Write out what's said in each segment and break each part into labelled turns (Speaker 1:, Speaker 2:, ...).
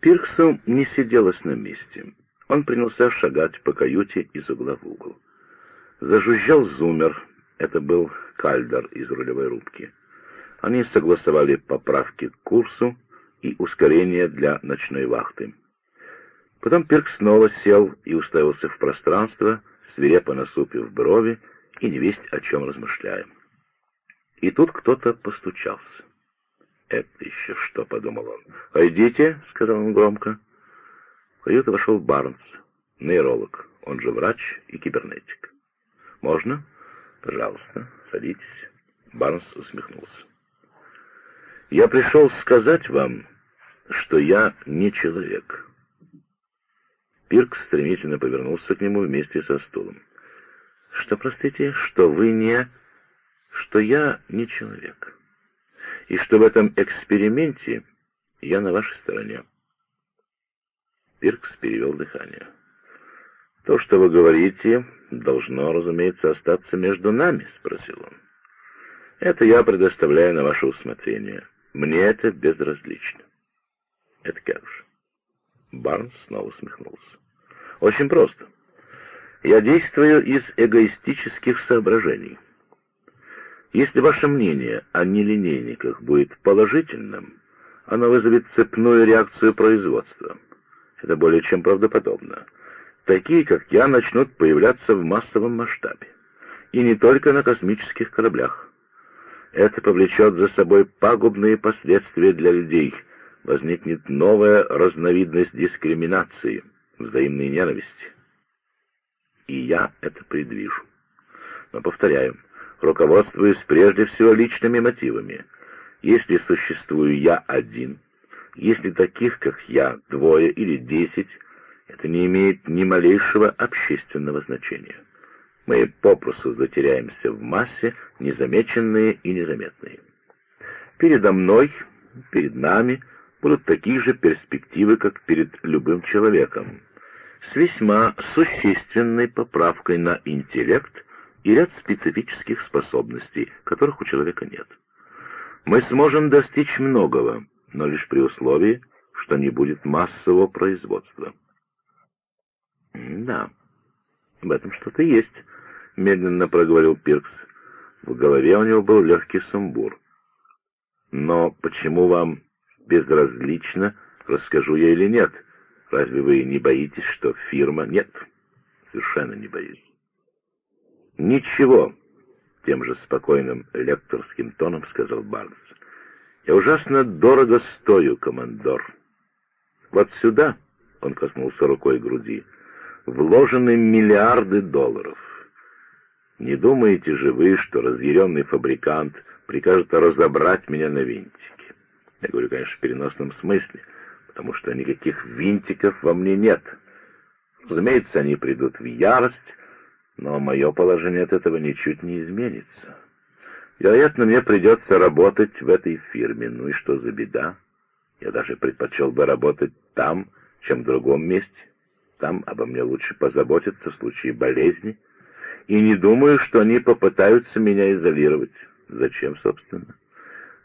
Speaker 1: Пирксу не сиделось на месте. Он принялся шагать по каюте из угла в угол. Зажужжал зумер. Это был кальдер из рулевой рубки. Они согласовали поправки к курсу и ускорение для ночной вахты. Потом Пирк снова сел и уставился в пространство, свирепо насупив брови и не весть о чем размышляя. И тут кто-то постучался. «Это еще что?» — подумал он. «Войдите», — сказал он громко. В каюту вошел Барнс, нейролог, он же врач и кибернетик. «Можно?» «Пожалуйста, садитесь». Барнс усмехнулся. «Я пришел сказать вам, что я не человек». Пирк стремительно повернулся к нему вместе со стулом. «Что, простите, что вы не... что я не человек, и что в этом эксперименте я на вашей стороне». Пиркс перевел дыхание. «То, что вы говорите, должно, разумеется, остаться между нами?» — спросил он. «Это я предоставляю на ваше усмотрение. Мне это безразлично». «Это как же?» Барнс снова усмехнулся. «Очень просто. Я действую из эгоистических соображений. Если ваше мнение о нелинейниках будет положительным, оно вызовет цепную реакцию производства. Это более чем правдоподобно. Такие, как я, начнут появляться в массовом масштабе. И не только на космических кораблях. Это повлечет за собой пагубные последствия для людей. Возникнет новая разновидность дискриминации, взаимной ненависти. И я это предвижу. Но, повторяю, руководствуюсь прежде всего личными мотивами. Если существую я один — если таких, как я, двое или десять, это не имеет ни малейшего общественного значения. Мы попросту затеряемся в массе, незамеченные и незаметные. Передо мной, перед нами будут такие же перспективы, как перед любым человеком, с весьма существенной поправкой на интеллект и ряд специфических способностей, которых у человека нет. Мы сможем достичь многого, но лишь при условии, что не будет массового производства. «Да, в этом что-то есть», — медленно проговорил Пиркс. В голове у него был легкий сумбур. «Но почему вам безразлично, расскажу я или нет? Разве вы не боитесь, что фирма...» «Нет, совершенно не боюсь». «Ничего», — тем же спокойным лекторским тоном сказал Барнс. Я ужасно дорого стою, командор. Вот сюда, — он коснулся рукой груди, — вложены миллиарды долларов. Не думаете же вы, что разъяренный фабрикант прикажет разобрать меня на винтики? Я говорю, конечно, в переносном смысле, потому что никаких винтиков во мне нет. Разумеется, они придут в ярость, но мое положение от этого ничуть не изменится. Вероятно, мне придется работать в этой фирме. Ну и что за беда? Я даже предпочел бы работать там, чем в другом месте. Там обо мне лучше позаботиться в случае болезни. И не думаю, что они попытаются меня изолировать. Зачем, собственно?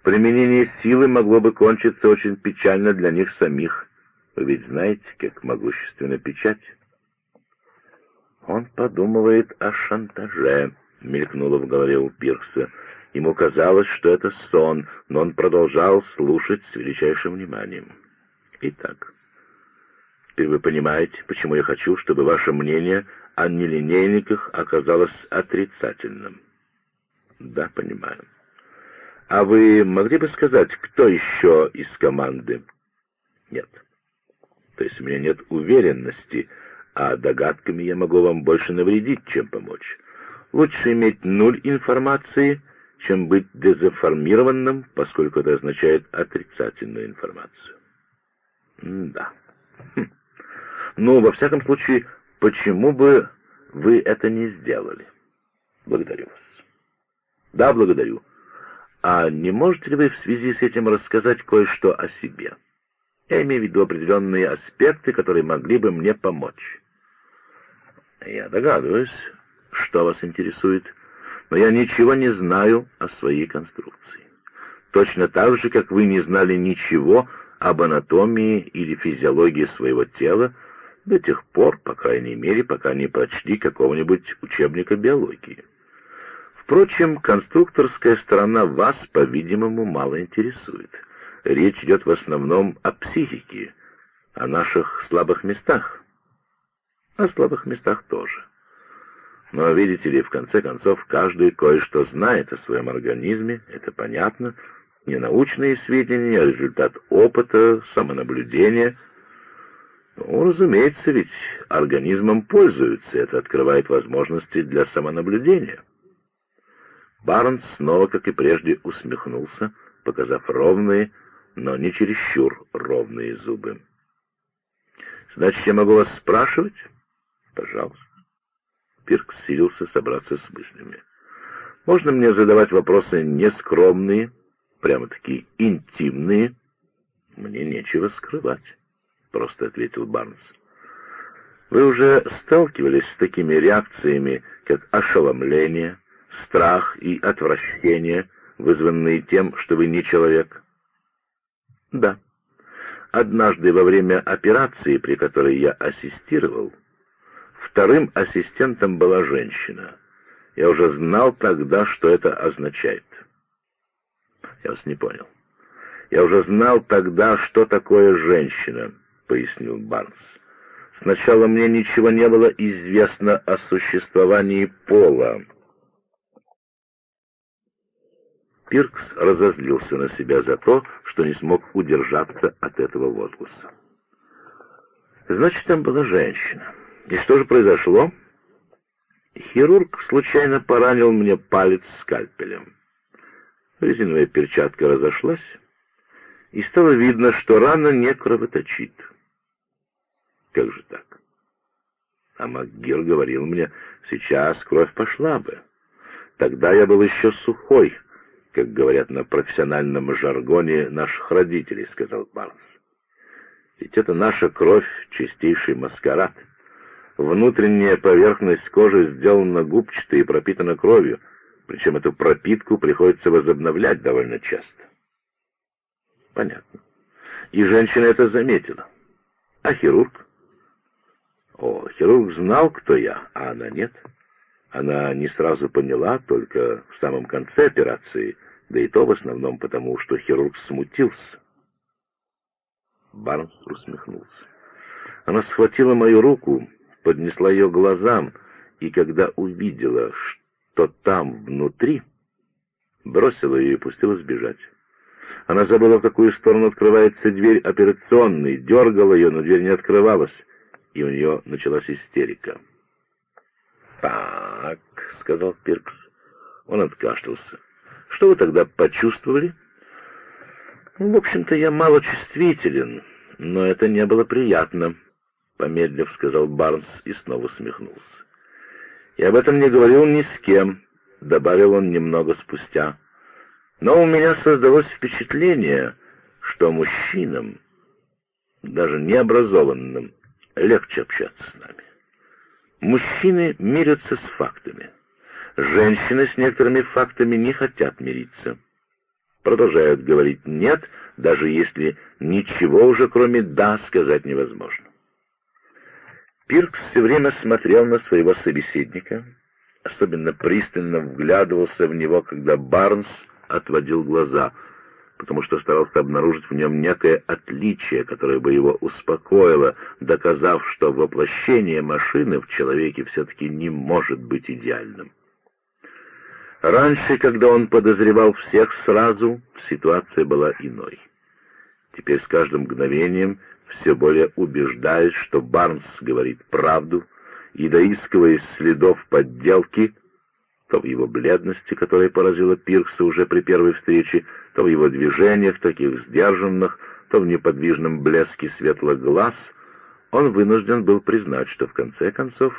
Speaker 1: Применение силы могло бы кончиться очень печально для них самих. Вы ведь знаете, как могущественна печать. Он подумывает о шантаже, мелькнуло в голове у Пиркса. Ему казалось, что это сон, но он продолжал слушать с величайшим вниманием. Итак, теперь вы понимаете, почему я хочу, чтобы ваше мнение о нелинейниках оказалось отрицательным. Да, понимаю. А вы могли бы сказать, кто еще из команды? Нет. То есть у меня нет уверенности, а догадками я могу вам больше навредить, чем помочь. Лучше иметь нуль информации — чем быть дезинформированным, поскольку это означает отрицательную информацию. М да. Хм. Ну, во всяком случае, почему бы вы это не сделали? Благодарю вас. Да, благодарю. А не можете ли вы в связи с этим рассказать кое-что о себе? Я имею в виду определенные аспекты, которые могли бы мне помочь. Я догадываюсь, что вас интересует но я ничего не знаю о своей конструкции. Точно так же, как вы не знали ничего об анатомии или физиологии своего тела до тех пор, по крайней мере, пока не прочли какого-нибудь учебника биологии. Впрочем, конструкторская сторона вас, по-видимому, мало интересует. Речь идет в основном о психике, о наших слабых местах. О слабых местах тоже. Но, видите ли, в конце концов, каждый кое-что знает о своем организме, это понятно, не научные сведения, а результат опыта, самонаблюдения. Ну, разумеется, ведь организмом пользуются, это открывает возможности для самонаблюдения. Барнс снова, как и прежде, усмехнулся, показав ровные, но не чересчур ровные зубы. «Значит, я могу вас спрашивать?» «Пожалуйста». Пирк силился собраться с мыслями. «Можно мне задавать вопросы нескромные, прямо-таки интимные?» «Мне нечего скрывать», — просто ответил Барнс. «Вы уже сталкивались с такими реакциями, как ошеломление, страх и отвращение, вызванные тем, что вы не человек?» «Да. Однажды во время операции, при которой я ассистировал, вторым ассистентом была женщина. Я уже знал тогда, что это означает». «Я вас не понял». «Я уже знал тогда, что такое женщина», — пояснил Барнс. «Сначала мне ничего не было известно о существовании пола». Пиркс разозлился на себя за то, что не смог удержаться от этого возгласа. «Значит, там была женщина. И что же произошло?» Хирург случайно поранил мне палец скальпелем. Резиновая перчатка разошлась, и стало видно, что рана не кровоточит. Как же так? А МакГир говорил мне, сейчас кровь пошла бы. Тогда я был еще сухой, как говорят на профессиональном жаргоне наших родителей», — сказал Барнс. «Ведь это наша кровь, чистейший маскарад. Внутренняя поверхность кожи сделана губчатой и пропитана кровью, причем эту пропитку приходится возобновлять довольно часто». «Понятно. И женщина это заметила. А хирург?» «О, хирург знал, кто я, а она нет». Она не сразу поняла, только в самом конце операции, да и то в основном потому, что хирург смутился. Барнс усмехнулся. Она схватила мою руку, поднесла ее глазам, и когда увидела, что там внутри, бросила ее и пустилась бежать. Она забыла, в какую сторону открывается дверь операционной, дергала ее, но дверь не открывалась, и у нее началась истерика. «Так», — сказал Пиркс. Он откашлялся. «Что вы тогда почувствовали?» «В общем-то, я мало чувствителен, но это не было приятно», — помедлив сказал Барнс и снова усмехнулся. «Я об этом не говорил ни с кем», — добавил он немного спустя. «Но у меня создалось впечатление, что мужчинам, даже необразованным, легче общаться с нами». Мужчины мирятся с фактами. Женщины с некоторыми фактами не хотят мириться. Продолжают говорить «нет», даже если ничего уже кроме «да» сказать невозможно. Пиркс все время смотрел на своего собеседника, особенно пристально вглядывался в него, когда Барнс отводил глаза — потому что старался обнаружить в нем некое отличие, которое бы его успокоило, доказав, что воплощение машины в человеке все-таки не может быть идеальным. Раньше, когда он подозревал всех сразу, ситуация была иной. Теперь с каждым мгновением все более убеждаясь, что Барнс говорит правду, и доискиваясь следов подделки, то в его бледности, которая поразила Пиркса уже при первой встрече, то в его движениях, таких сдержанных, то в неподвижном блеске светлых глаз, он вынужден был признать, что в конце концов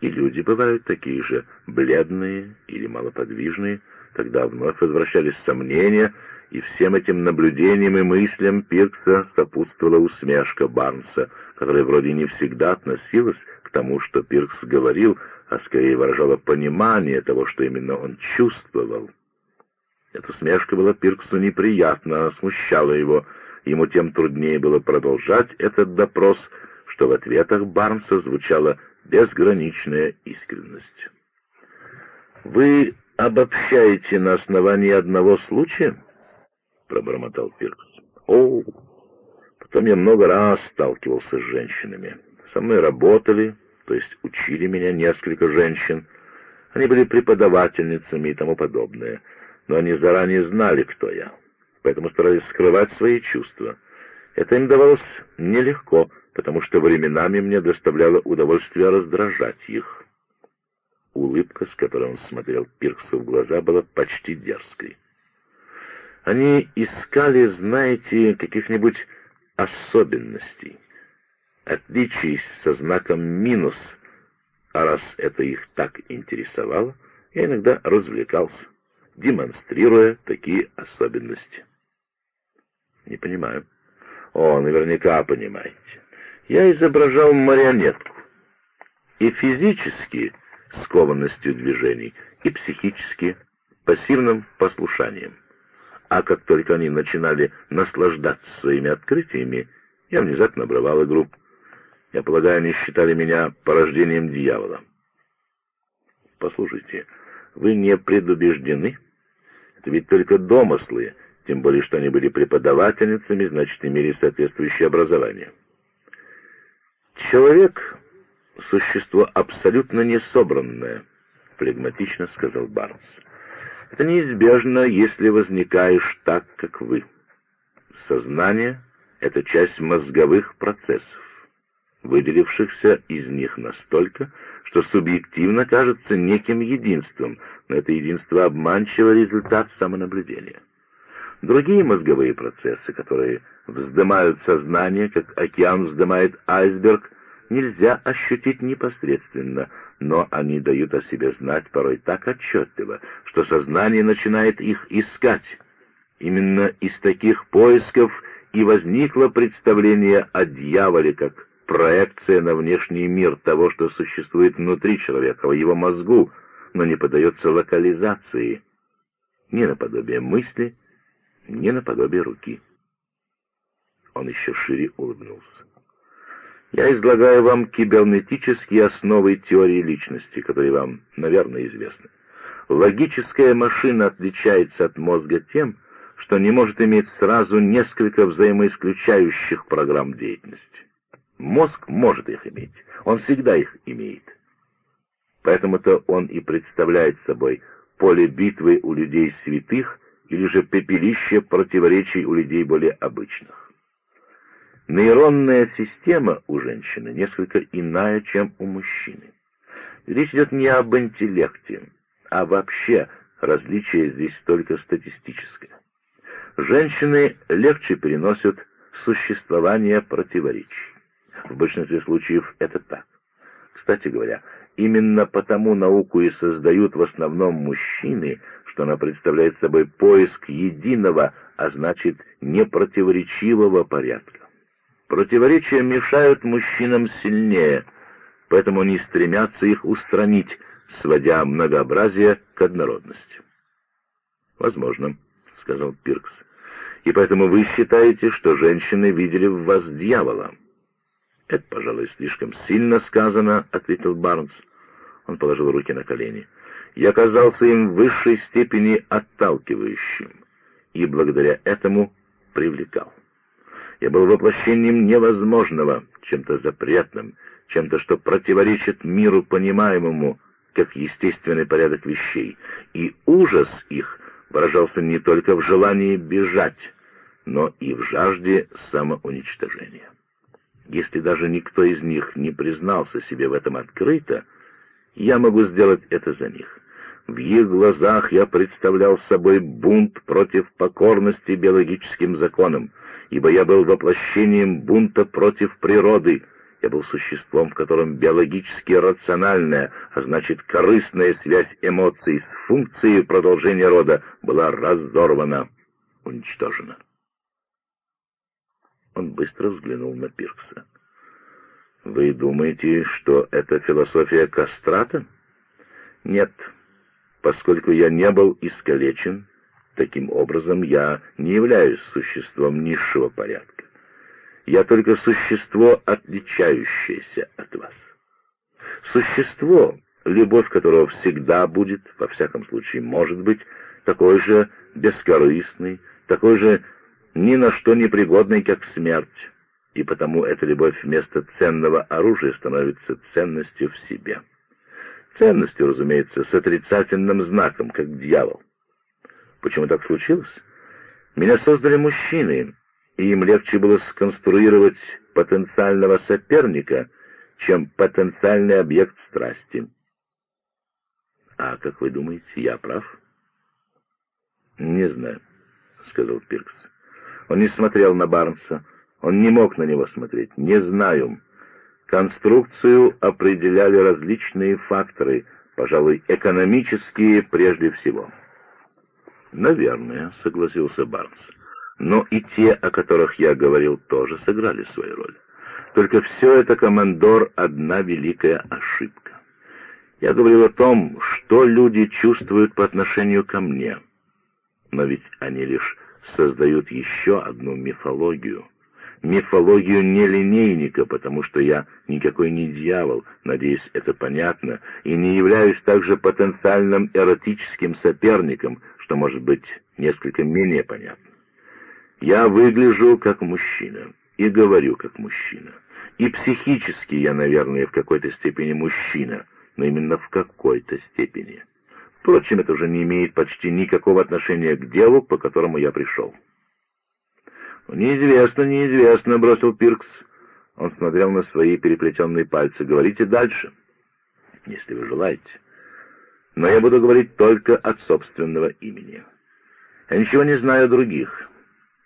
Speaker 1: и люди бывают такие же, бледные или малоподвижные, тогда вновь возвращались сомнения, и всем этим наблюдениям и мыслям Пиркса сопутствовала усмешка Барнса, которая вроде не всегда относилась к тому, что Пиркс говорил, а скорее выражала понимание того, что именно он чувствовал. Эта смешка была Пирксу неприятна, смущала его, ему тем труднее было продолжать этот допрос, что в ответах Барнса звучала безграничная искренность. «Вы обобщаете на основании одного случая?» — пробормотал Пиркс. «О, потом я много раз сталкивался с женщинами. Со мной работали, то есть учили меня несколько женщин. Они были преподавательницами и тому подобное, но они заранее знали, кто я, поэтому старались скрывать свои чувства. Это им давалось нелегко, потому что временами мне доставляло удовольствие раздражать их. Улыбка, с которой он смотрел Пирксу в глаза, была почти дерзкой. Они искали, знаете, каких-нибудь особенностей, отличий со знаком «минус», а раз это их так интересовало, я иногда развлекался, демонстрируя такие особенности. Не понимаю. О, наверняка понимаете. Я изображал марионетку. И физически скованностью движений, и психически пассивным послушанием. А как только они начинали наслаждаться своими открытиями, я внезапно обрывал игру. Я полагаю, они считали меня порождением дьявола. Послушайте, вы не предубеждены? Это ведь только домыслы, тем более, что они были преподавательницами, значит, имели соответствующее образование. Человек — существо абсолютно несобранное, — флегматично сказал Барнс. Это неизбежно, если возникаешь так, как вы. Сознание — это часть мозговых процессов выделившихся из них настолько, что субъективно кажется неким единством, но это единство обманчивый результат самонаблюдения. Другие мозговые процессы, которые вздымают сознание, как океан вздымает айсберг, нельзя ощутить непосредственно, но они дают о себе знать порой так отчетливо, что сознание начинает их искать. Именно из таких поисков и возникло представление о дьяволе как проекция на внешний мир того, что существует внутри человека, в его мозгу, но не поддается локализации, ни наподобие мысли, ни наподобие руки. Он еще шире улыбнулся. Я излагаю вам кибернетические основы теории личности, которые вам, наверное, известны. Логическая машина отличается от мозга тем, что не может иметь сразу несколько взаимоисключающих программ деятельности. Мозг может их иметь, он всегда их имеет. Поэтому-то он и представляет собой поле битвы у людей святых или же пепелище противоречий у людей более обычных. Нейронная система у женщины несколько иная, чем у мужчины. Речь идет не об интеллекте, а вообще различие здесь только статистическое. Женщины легче переносят существование противоречий. В большинстве случаев это так. Кстати говоря, именно потому науку и создают в основном мужчины, что она представляет собой поиск единого, а значит непротиворечивого порядка. Противоречия мешают мужчинам сильнее, поэтому они стремятся их устранить, сводя многообразие к однородности. «Возможно», — сказал Пиркс. «И поэтому вы считаете, что женщины видели в вас дьявола?» «Это, пожалуй, слишком сильно сказано», — ответил Барнс. Он положил руки на колени. «Я казался им в высшей степени отталкивающим, и благодаря этому привлекал. Я был воплощением невозможного, чем-то запретным, чем-то, что противоречит миру понимаемому, как естественный порядок вещей, и ужас их выражался не только в желании бежать, но и в жажде самоуничтожения. Если даже никто из них не признался себе в этом открыто, я могу сделать это за них. В их глазах я представлял собой бунт против покорности биологическим законам, ибо я был воплощением бунта против природы, я был существом, в котором биологически рациональная, а значит корыстная связь эмоций с функцией продолжения рода была разорвана, уничтожена. Он быстро взглянул на Пиркса. «Вы думаете, что это философия кастрата?» «Нет, поскольку я не был искалечен, Таким образом, я не являюсь существом низшего порядка. Я только существо, отличающееся от вас. Существо, любовь которого всегда будет, во всяком случае может быть, такой же бескорыстный, такой же ни на что не пригодный, как смерть, и потому эта любовь вместо ценного оружия становится ценностью в себе. Ценностью, разумеется, с отрицательным знаком, как дьявол. Почему так случилось? Меня создали мужчины, и им легче было сконструировать потенциального соперника, чем потенциальный объект страсти. А как вы думаете, я прав? Не знаю, сказал Пиркс. Он не смотрел на Барнса, он не мог на него смотреть. Не знаю. Конструкцию определяли различные факторы, пожалуй, экономические прежде всего. «Наверное», — согласился Барнс. «Но и те, о которых я говорил, тоже сыграли свою роль. Только все это, командор, одна великая ошибка. Я говорил о том, что люди чувствуют по отношению ко мне. Но ведь они лишь создают еще одну мифологию. Мифологию нелинейника, потому что я никакой не дьявол, надеюсь, это понятно, и не являюсь также потенциальным эротическим соперником, что может быть несколько менее понятно. Я выгляжу как мужчина и говорю как мужчина. И психически я, наверное, в какой-то степени мужчина, но именно в какой-то степени. Впрочем, это уже не имеет почти никакого отношения к делу, по которому я пришел. «Неизвестно, неизвестно», — бросил Пиркс. Он смотрел на свои переплетенные пальцы. «Говорите дальше, если вы желаете» но я буду говорить только от собственного имени. Я ничего не знаю о других.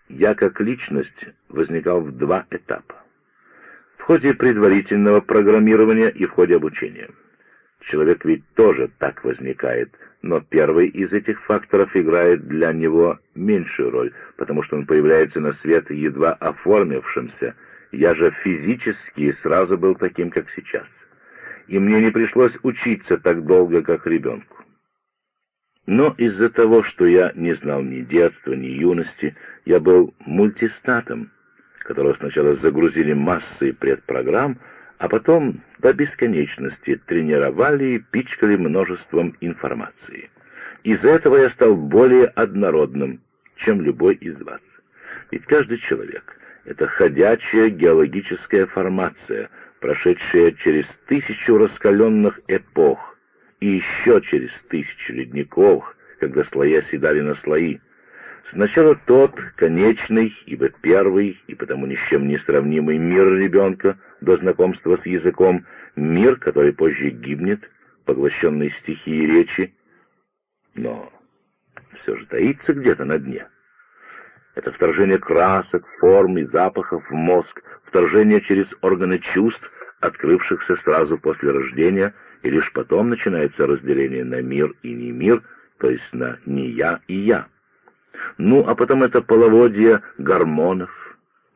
Speaker 1: Я как личность возникал в два этапа. В ходе предварительного программирования и в ходе обучения. Человек ведь тоже так возникает, но первый из этих факторов играет для него меньшую роль, потому что он появляется на свет едва оформившимся. Я же физически сразу был таким, как сейчас и мне не пришлось учиться так долго, как ребенку. Но из-за того, что я не знал ни детства, ни юности, я был мультистатом, которого сначала загрузили массой предпрограмм, а потом до бесконечности тренировали и пичкали множеством информации. Из-за этого я стал более однородным, чем любой из вас. Ведь каждый человек — это ходячая геологическая формация — прошедшая через тысячу раскаленных эпох и еще через тысячу ледников, когда слои оседали на слои. Сначала тот, конечный, ибо первый, и потому ни с чем не сравнимый мир ребенка до знакомства с языком, мир, который позже гибнет, поглощенный стихией речи, но все же таится где-то на дне. Это вторжение красок, форм и запахов в мозг, вторжение через органы чувств, открывшихся сразу после рождения, и лишь потом начинается разделение на мир и не мир, то есть на не я и я. Ну, а потом это половодье гормонов,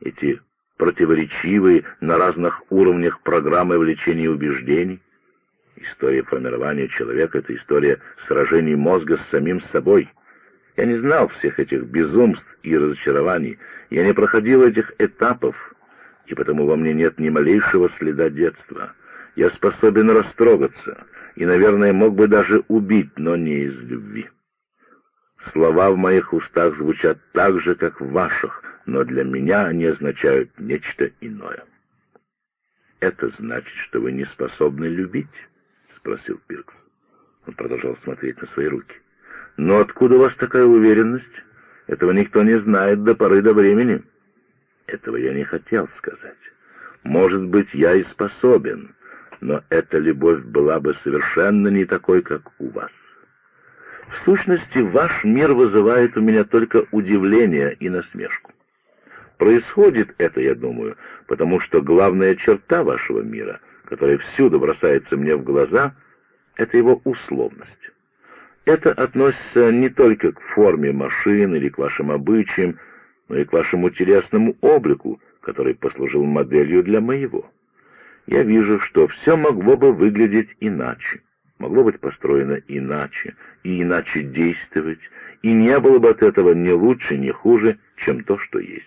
Speaker 1: эти противоречивые на разных уровнях программы влечения и убеждений. История формирования человека — это история сражений мозга с самим собой — я не знал всех этих безумств и разочарований, я не проходил этих этапов, и потому во мне нет ни малейшего следа детства. Я способен растрогаться, и, наверное, мог бы даже убить, но не из любви. Слова в моих устах звучат так же, как в ваших, но для меня они означают нечто иное. «Это значит, что вы не способны любить?» — спросил Пиркс. Он продолжал смотреть на свои руки. Но откуда у вас такая уверенность? Этого никто не знает до поры до времени. Этого я не хотел сказать. Может быть, я и способен, но эта любовь была бы совершенно не такой, как у вас. В сущности, ваш мир вызывает у меня только удивление и насмешку. Происходит это, я думаю, потому что главная черта вашего мира, которая всюду бросается мне в глаза, это его условность. Это относится не только к форме машин или к вашим обычаям, но и к вашему телесному облику, который послужил моделью для моего. Я вижу, что все могло бы выглядеть иначе, могло быть построено иначе, и иначе действовать, и не было бы от этого ни лучше, ни хуже, чем то, что есть.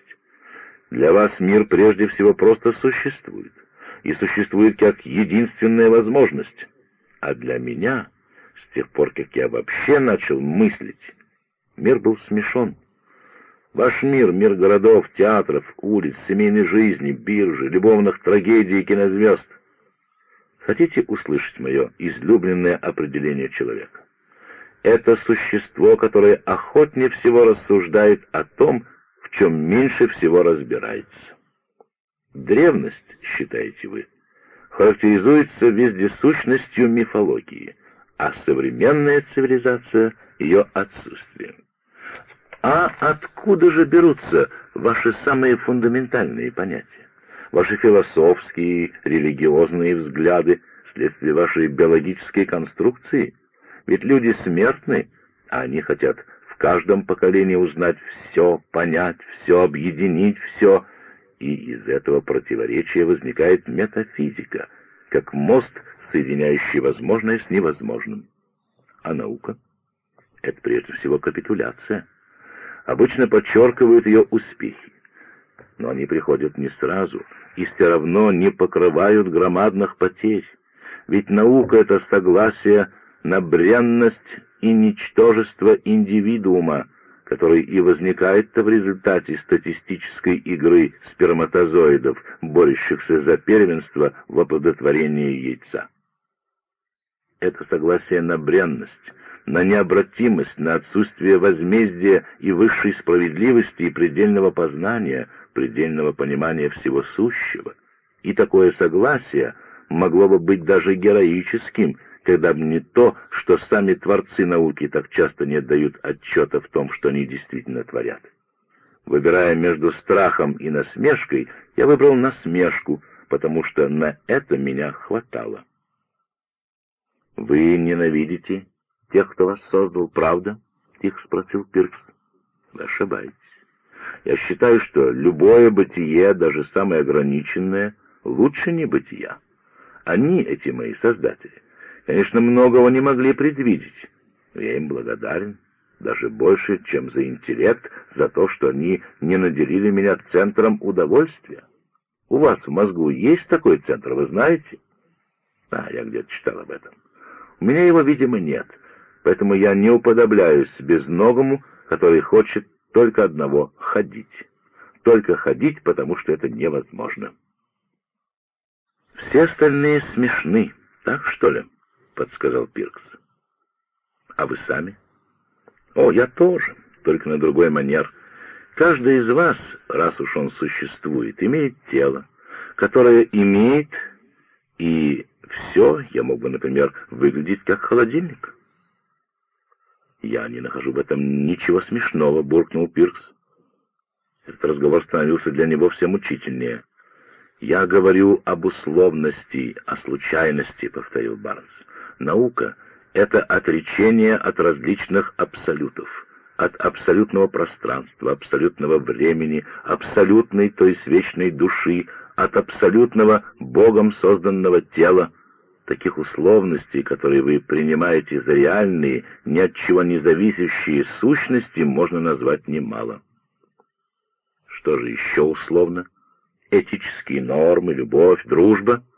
Speaker 1: Для вас мир прежде всего просто существует, и существует как единственная возможность. А для меня, с тех пор, как я вообще начал мыслить, мир был смешон. Ваш мир, мир городов, театров, улиц, семейной жизни, биржи, любовных трагедий и кинозвезд. Хотите услышать мое излюбленное определение человека? Это существо, которое охотнее всего рассуждает о том, в чем меньше всего разбирается. Древность, считаете вы, характеризуется вездесущностью мифологии, а современная цивилизация — ее отсутствием. А откуда же берутся ваши самые фундаментальные понятия? Ваши философские, религиозные взгляды, вследствие вашей биологической конструкции? Ведь люди смертны, а они хотят в каждом поколении узнать все, понять все, объединить все, и из этого противоречия возникает метафизика, как мост, соединяющий возможное с невозможным. А наука — это прежде всего капитуляция. Обычно подчеркивают ее успехи. Но они приходят не сразу и все равно не покрывают громадных потерь. Ведь наука — это согласие на бренность и ничтожество индивидуума, который и возникает-то в результате статистической игры сперматозоидов, борющихся за первенство в оплодотворении яйца. Это согласие на бренность, на необратимость, на отсутствие возмездия и высшей справедливости и предельного познания, предельного понимания всего сущего. И такое согласие могло бы быть даже героическим, когда бы не то, что сами творцы науки так часто не отдают отчета в том, что они действительно творят. Выбирая между страхом и насмешкой, я выбрал насмешку, потому что на это меня хватало. «Вы ненавидите тех, кто вас создал, правда?» — тихо спросил Пиркс. «Вы ошибаетесь. Я считаю, что любое бытие, даже самое ограниченное, лучше не бытия. Они, эти мои создатели, конечно, многого не могли предвидеть. Но я им благодарен, даже больше, чем за интеллект, за то, что они не наделили меня центром удовольствия. У вас в мозгу есть такой центр, вы знаете? А, я где-то читал об этом. У меня его, видимо, нет, поэтому я не уподобляюсь безногому, который хочет только одного — ходить. Только ходить, потому что это невозможно. Все остальные смешны, так что ли? — подсказал Пиркс. «А вы сами?» «О, я тоже, только на другой манер. Каждый из вас, раз уж он существует, имеет тело, которое имеет, и все, я мог бы, например, выглядеть как холодильник». «Я не нахожу в этом ничего смешного», — буркнул Пиркс. Этот разговор становился для него все мучительнее. «Я говорю об условности, о случайности», — повторил Барнс. Наука — это отречение от различных абсолютов, от абсолютного пространства, абсолютного времени, абсолютной, то есть вечной души, от абсолютного Богом созданного тела, таких условностей, которые вы принимаете за реальные, ни от чего не зависящие сущности, можно назвать немало. Что же еще условно? Этические нормы, любовь, дружба —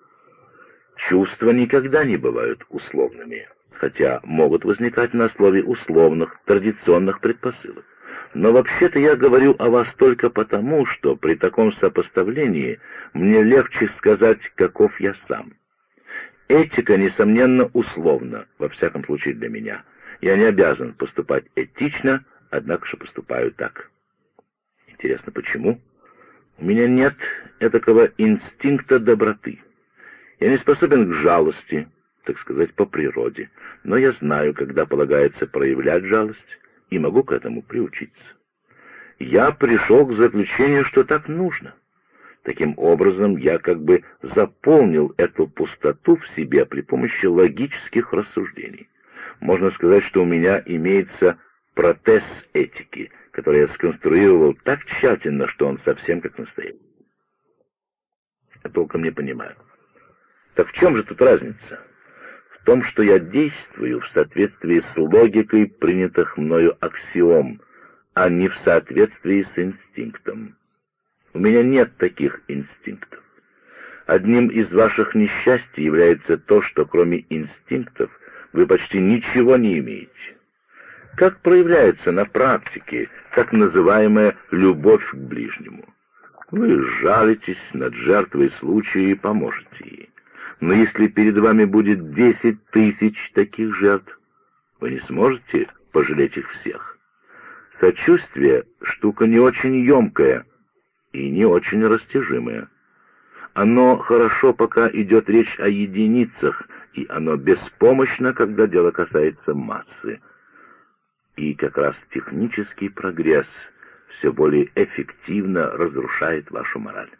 Speaker 1: Чувства никогда не бывают условными, хотя могут возникать на основе условных, традиционных предпосылок. Но вообще-то я говорю о вас только потому, что при таком сопоставлении мне легче сказать, каков я сам. Этика, несомненно, условна, во всяком случае для меня. Я не обязан поступать этично, однако же поступаю так. Интересно, почему? У меня нет этакого инстинкта доброты. Я не способен к жалости, так сказать, по природе, но я знаю, когда полагается проявлять жалость, и могу к этому приучиться. Я пришел к заключению, что так нужно. Таким образом, я как бы заполнил эту пустоту в себе при помощи логических рассуждений. Можно сказать, что у меня имеется протез этики, который я сконструировал так тщательно, что он совсем как настоящий. Я толком не понимаю. Так в чем же тут разница? В том, что я действую в соответствии с логикой принятых мною аксиом, а не в соответствии с инстинктом. У меня нет таких инстинктов. Одним из ваших несчастий является то, что кроме инстинктов вы почти ничего не имеете. Как проявляется на практике так называемая любовь к ближнему? Вы жалитесь над жертвой случая и поможете ей. Но если перед вами будет десять тысяч таких жертв, вы не сможете пожалеть их всех. Сочувствие — штука не очень емкая и не очень растяжимая. Оно хорошо, пока идет речь о единицах, и оно беспомощно, когда дело касается массы. И как раз технический прогресс все более эффективно разрушает вашу мораль.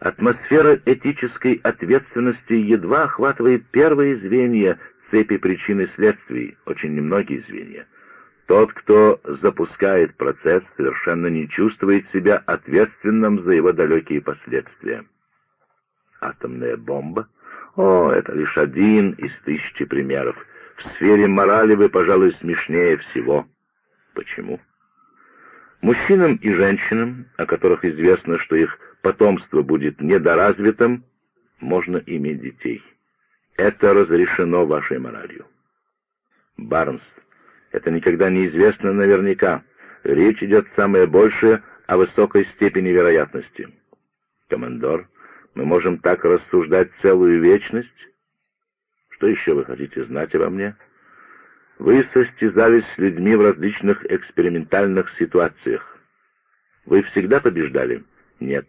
Speaker 1: Атмосфера этической ответственности едва охватывает первые звенья цепи причин и следствий, очень немногие звенья. Тот, кто запускает процесс, совершенно не чувствует себя ответственным за его далекие последствия. Атомная бомба? О, это лишь один из тысячи примеров. В сфере морали вы, пожалуй, смешнее всего. Почему? Мужчинам и женщинам, о которых известно, что их потомство будет недоразвитым, можно иметь детей. Это разрешено вашей моралью. Барнс, это никогда не известно наверняка. Речь идет самое большее о высокой степени вероятности. Командор, мы можем так рассуждать целую вечность? Что еще вы хотите знать обо мне? Вы состязались с людьми в различных экспериментальных ситуациях. Вы всегда побеждали? Нет.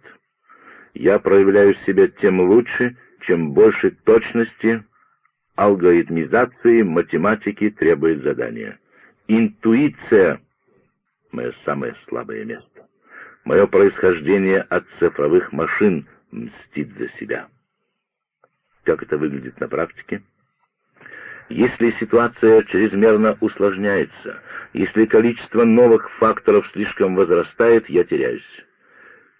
Speaker 1: Я проявляю себя тем лучше, чем больше точности, алгоритмизации, математики требует задания. Интуиция — мое самое слабое место. Мое происхождение от цифровых машин мстит за себя. Как это выглядит на практике? Если ситуация чрезмерно усложняется, если количество новых факторов слишком возрастает, я теряюсь.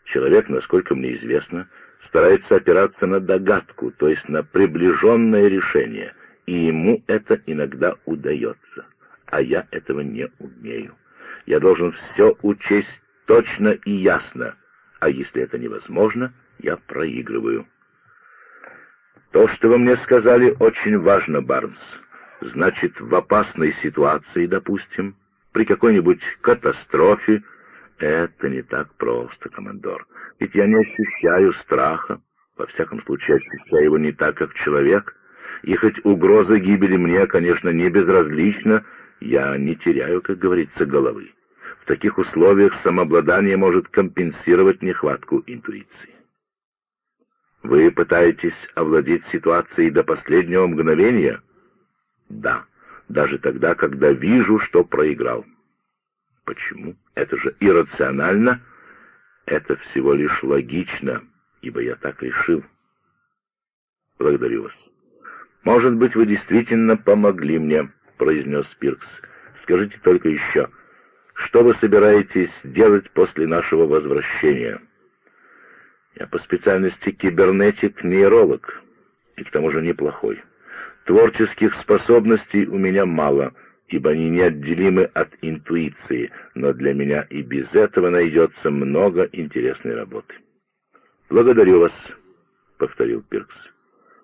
Speaker 1: Человек, насколько мне известно, старается опираться на догадку, то есть на приближенное решение, и ему это иногда удается, а я этого не умею. Я должен все учесть точно и ясно, а если это невозможно, я проигрываю. То, что вы мне сказали, очень важно, Барнс. Значит, в опасной ситуации, допустим, при какой-нибудь катастрофе, это не так просто, командор. Ведь я не ощущаю страха, во всяком случае ощущаю его не так, как человек. И хоть угроза гибели мне, конечно, не безразлична, я не теряю, как говорится, головы. В таких условиях самообладание может компенсировать нехватку интуиции. Вы пытаетесь овладеть ситуацией до последнего мгновения? Да, даже тогда, когда вижу, что проиграл. Почему? Это же иррационально. Это всего лишь логично, ибо я так решил. Благодарю вас. Может быть, вы действительно помогли мне, произнес Пиркс. Скажите только еще, что вы собираетесь делать после нашего возвращения? Я по специальности кибернетик-нейролог, и к тому же неплохой. Творческих способностей у меня мало, ибо они неотделимы от интуиции, но для меня и без этого найдется много интересной работы. «Благодарю вас», — повторил Пиркс.